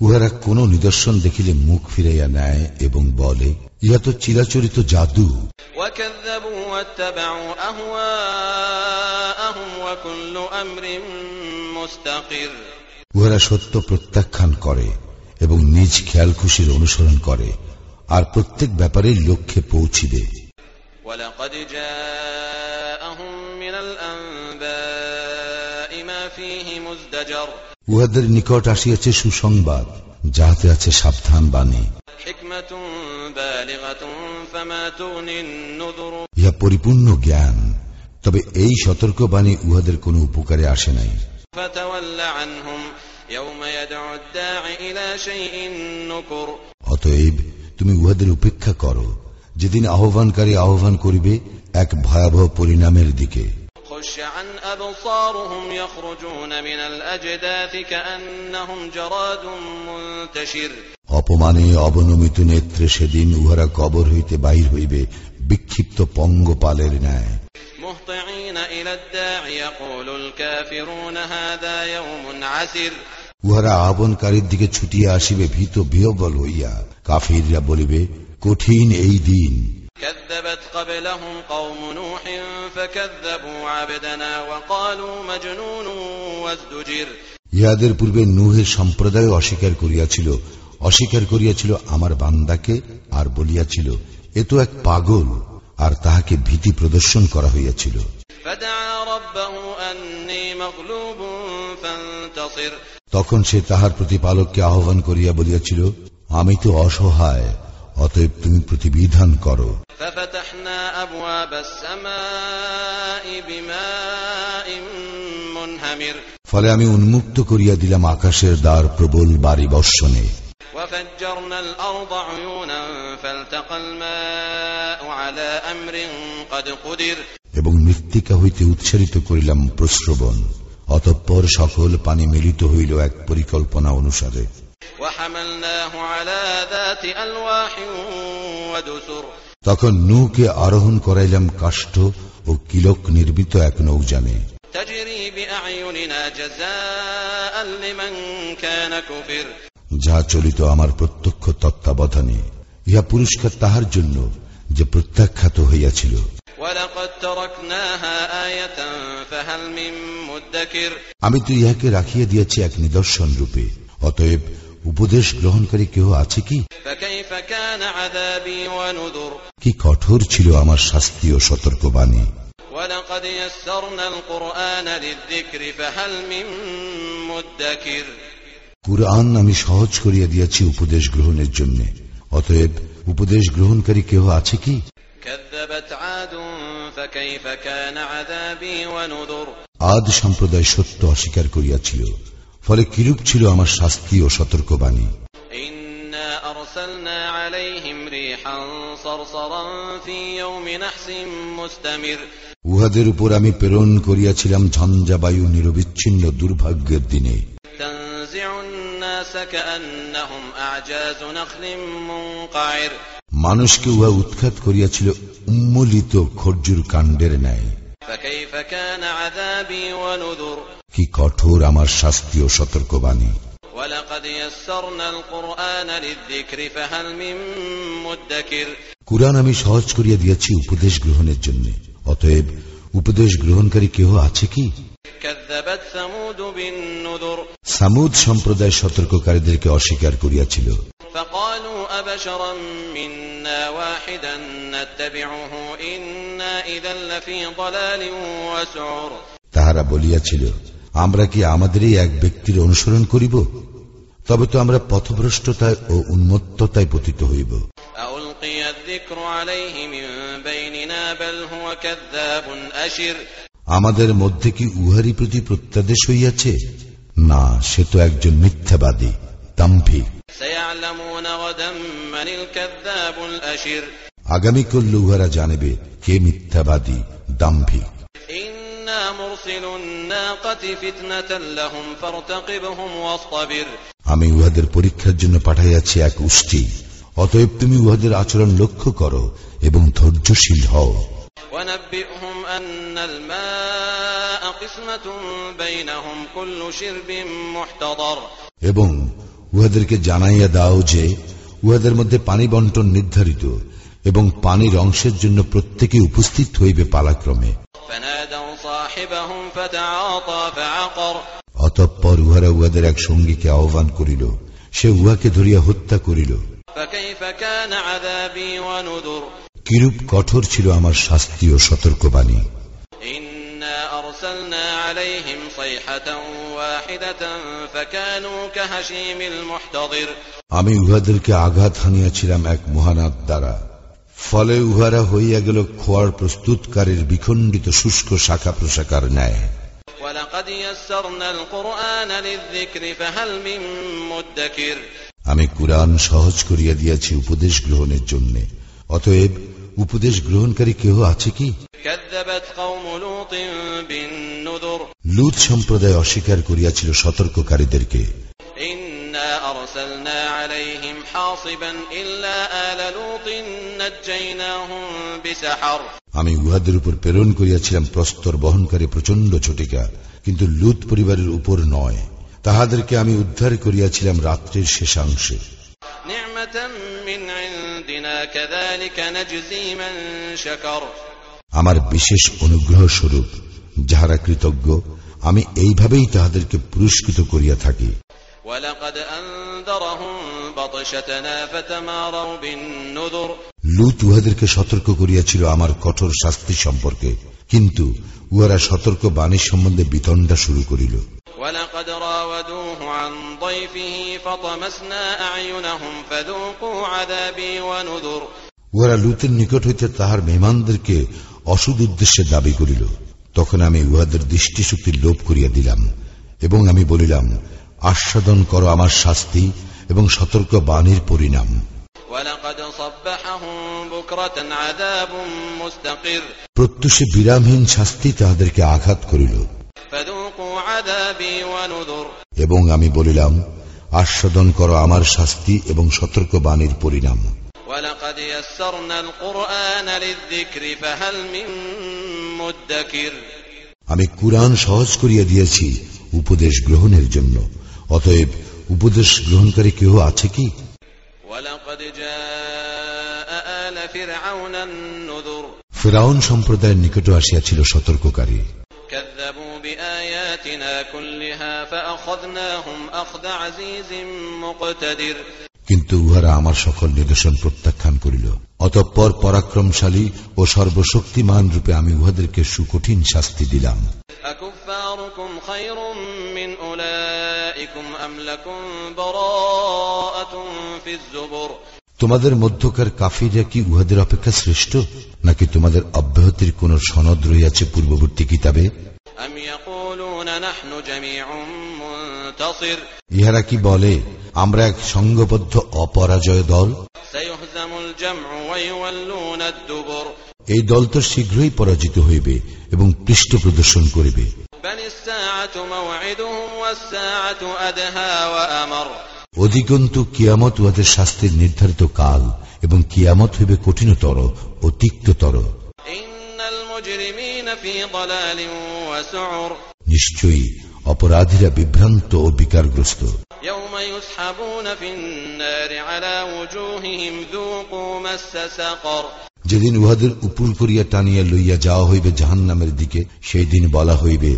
وإن يروا آية يعرضوا ويقولوا سحر مستمر উহারা কোন নিদর্শন দেখিলে মুখ ফিরাইয়া নেয় এবং বলে ইহা তো চিরাচরিত জাদু وكذبوا واتبعوا أهواءهم وكل أمر مستقر উহারা সত্য প্রত্যাখ্যান করে এবং নিজ খেয়াল খুশির অনুসরণ করে আর প্রত্যেক ব্যাপারে লক্ষ্যে পৌঁছিবে ولقد جاءهم من الأنباء ما فيه مزدجر উহাদের নিকট আসিয়াছে সুসংবাদ যাহাতে আছে সাবধান বাণী। ইহা পরিপূর্ণ জ্ঞান তবে এই সতর্ক বাণী উহাদের কোনো উপকারে আসে নাই। অতএব তুমি উহাদের উপেক্ষা করো যেদিন আহ্বানকারী আহ্বান করিবে এক ভয়াবহ পরিণামের দিকে। خش عن أبصارهم يخرجون من الأجداث كأنهم جراد منتشر অপমানে অবনমিত নেত্রে সেদিন উহারা কবর হইতে বাহির হইবে বিক্ষিপ্ত পঙ্গপালের ন্যায় مهطعين إلى الداع يقول الكافرون هذا يوم عسر উহারা আহ্বানকারীর দিকে ছুটিয়া আসিবে ভীত বিহবল হইয়া কাফিররা বলিবে কঠিন এই দিন كذبت قبلهم قوم نوح فكذبوا عبدنا وقالوا مجنون وازدجر ইহাদের পূর্বে নুহের সম্প্রদায় অস্বীকার করিয়াছিল অস্বীকার করিয়াছিল আমার বান্দাকে আর বলিয়াছিল এ তো এক পাগল আর তাহাকে ভীতি প্রদর্শন করা হইয়াছিল فدعا ربه أني مغلوب فانتصر তখন সে তাহার প্রতিপালককে আহ্বান করিয়া বলিয়াছিল আমি তো অসহায় অতএব তুমি প্রতিবিধান করো ففتحنا أبواب السماء بماء منهمر ফলে আমি উন্মুক্ত করিয়া দিলাম আকাশের দ্বার প্রবল বাড়ি বর্ষণে وفجرنا الأرض عيونا فالتقى الماء على أمر قد قدر এবং মৃত্তিকা হইতে উচ্চারিত করিলাম প্রশ্রবণ অতঃপর সকল পানি মিলিত হইল এক পরিকল্পনা অনুসারে وحملناه على ذات ألواح ودسر তখন নূকে আরোহণ করাইলাম কাষ্ঠ ও কিলক নির্মিত এক নৌজানে تجري بأعيننا جزاء لمن كان كفر যা চলিত আমার প্রত্যক্ষ তত্ত্বাবধানে ইহা পুরস্কার তাহার জন্য যে প্রত্যাখ্যাত হইয়াছিল ولقد تركناها آية فهل من مدكر আমি তো ইহাকে রাখিয়া দিয়াছি এক নিদর্শন রূপে অতএব উপদেশ গ্রহণকারী কেউ আছে কি? কি কঠোর ছিল আমার শাস্তি ও সতর্কবাণী? কুরআন আমি সহজ করিয়া দিয়াছি উপদেশ গ্রহণের জন্য। অতএব উপদেশ গ্রহণকারী কেহ আছে কি? আদ সম্প্রদায় সত্য অস্বীকার করিয়াছিল। ফলে কিরূপ ছিল আমার শাস্তি ও সতর্কবাণী إنا أرسلنا عليهم ريحا صرصرا في يوم نحس مستمر উহাদের উপর আমি প্রেরণ করিয়াছিলাম ঝঞ্ঝাবায়ু নিরবিচ্ছিন্ন দুর্ভাগ্যের দিনে تنزع الناس كأنهم أعجاز نخل منقعر মানুষকে উহা উৎখাত করিয়াছিল উন্মলিত খর্জুর কাণ্ডের ন্যায় কি কঠোর আমার শাস্তি ও সতর্কবাণী। কুরআন আমি সহজ করিয়া দিয়েছি উপদেশ গ্রহণের জন্য। অতএব উপদেশ গ্রহণকারী কেহ আছে কি? সামুদ সম্প্রদায় সতর্ককারীদেরকে অস্বীকার করিয়াছিল। তাহারা বলিয়াছিল আমরা কি আমাদেরই এক ব্যক্তির অনুসরণ করিব? তবে তো আমরা পথভ্রষ্টতায় ও উন্মত্ততায় পতিত হইব। আমাদের মধ্যে কি উহারি প্রতি প্রত্যাদেশ হইয়াছে? না সে তো একজন মিথ্যাবাদী তাম্ভি আগামীকল্য উহারা জানিবে কে মিথ্যাবাদী দাম্ভিক। আমি উহাদের পরীক্ষার জন্য পাঠাইয়াছি এক উষ্টি। অতএব তুমি উহাদের আচরণ লক্ষ্য করো এবং ধৈর্যশীল হও। এবং উহাদেরকে জানাইয়া দাও যে উহাদের মধ্যে পানি বন্টন নির্ধারিত এবং পানির অংশের জন্য প্রত্যেকে উপস্থিত হইবে পালাক্রমে। অতঃপর উহারা উহাদের এক সঙ্গীকে আহ্বান করিল। সে উহাকে ধরিয়া হত্যা করিল। কিরূপ কঠোর ছিল আমার শাস্তি ও সতর্কবাণী। আমি উহাদেরকে আঘাত হানিয়াছিলাম এক মহানাথ দ্বারা। ফলে উহারা হইয়া গেল খোয়ার প্রস্তুতকারীর বিখণ্ডিত শুষ্ক শাখা প্রশাখার ন্যায়। আমি কুরআন সহজ করিয়া দিয়াছি উপদেশ গ্রহণের জন্য। অতএব উপদেশ গ্রহণকারী কেহ আছে কি? লুত সম্প্রদায় অস্বীকার করিয়াছিল সতর্ককারীদেরকে। أرسلنا عليهم حاصبا إلا آل لوط نجيناهم بسحر আমি উহাদের উপর প্রেরণ করিয়াছিলাম প্রস্তর বহনকারী প্রচন্ড ঝটিকা কিন্তু লুত পরিবারের উপর নয় তাহাদেরকে আমি উদ্ধার করিয়াছিলাম রাত্রির শেষাংশে نعمة من عندنا كذلك نجزي من شكر আমার বিশেষ অনুগ্রহ স্বরূপ যাহারা কৃতজ্ঞ আমি এইভাবেই তাহাদেরকে পুরস্কৃত করিয়া থাকি লুত উহাদেরকে সতর্ক করিয়াছিল আমার কঠোর শাস্তি সম্পর্কে। কিন্তু উহারা সতর্ক বাণী সম্বন্ধে বিতণ্ডা শুরু করিল। উহারা লুতের নিকট হইতে তাহার মেহমানদেরকে অসুদ উদ্দেশ্যে দাবি করিল। তখন আমি উহাদের দৃষ্টিশক্তি লোভ করিয়া দিলাম এবং আমি বলিলাম আস্বাদন করো আমার শাস্তি এবং সতর্ক বাণীর পরিণাম। প্রত্যুষে বিরামহীন শাস্তি তাহাদেরকে আঘাত করিল। এবং আমি বলিলাম আস্বাদন করো আমার শাস্তি এবং সতর্ক বাণীর পরিণাম। আমি কুরআন সহজ করিয়া দিয়েছি উপদেশ গ্রহণের জন্য। অতএব উপদেশ গ্রহণকারী কেহ আছে কি? ফেরাউন সম্প্রদায়ের নিকট আসিয়াছিল সতর্ককারী। কিন্তু উহারা আমার সকল নিদর্শন প্রত্যাখ্যান করিল। অতঃপর পরাক্রমশালী ও সর্বশক্তিমান রূপে আমি উহাদেরকে সুকঠিন শাস্তি দিলাম। তোমাদের মধ্যকার কাফিরা কি উহাদের অপেক্ষা শ্রেষ্ঠ? নাকি তোমাদের অব্যাহতির কোন সনদ রইয়াছে পূর্ববর্তী কিতাবে? ইহারা কি বলে আমরা এক সংঘবদ্ধ অপরাজয় দল? এই দল তো শীঘ্রই পরাজিত হইবে এবং পৃষ্ঠ প্রদর্শন করিবে। অধিকন্তু কিয়ামত উহাদের শাস্তির নির্ধারিত কাল এবং কিয়ামত হইবে কঠিনতর ও তিক্ততর। নিশ্চয়ই অপরাধীরা বিভ্রান্ত ও বিকারগ্রস্ত। يوم يسحبون في النار على وجوههم ذوقوا مس سقر যেদিন উহাদের উপর করিয়া টানিয়া লইয়া যাওয়া হইবে জাহান্নামের দিকে সেই দিন বলা হইবে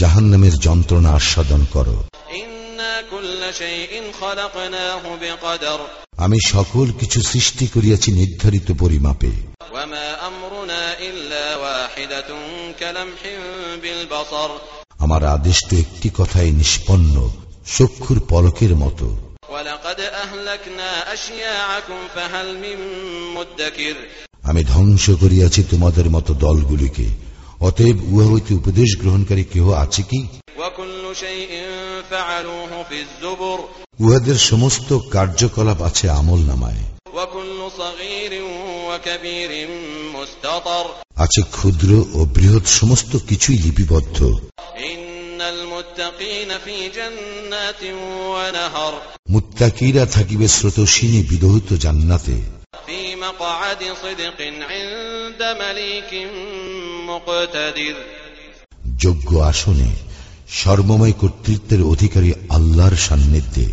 জাহান্নামের যন্ত্রণা আস্বাদন করো إنا كل شيء خلقناه بقدر আমি সকল কিছু সৃষ্টি করিয়াছি নির্ধারিত পরিমাপে وما أمرنا إلا واحدة كلمح بالبصر আমার আদেশ তো একটি কথাই নিষ্পন্ন চক্ষুর পলকের মতো ولقد أهلكنا أشياعكم فهل من مدكر আমি ধ্বংস করিয়াছি তোমাদের মতো দলগুলিকে। অতএব উহা হইতে উপদেশ গ্রহণকারী কেহ আছে কি? উহাদের সমস্ত কার্যকলাপ আছে আমল নামায়। আছে ক্ষুদ্র ও বৃহৎ সমস্ত কিছুই লিপিবদ্ধ। মুত্তাকিরা থাকিবে স্রোতসীনী বিদহিত জান্নাতে। مقعد صدق عند مليك مقتدر যোগ্য আসনে সর্বময় কর্তৃত্বের অধিকারী আল্লাহর সান্নিধ্যে